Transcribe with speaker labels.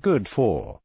Speaker 1: good for.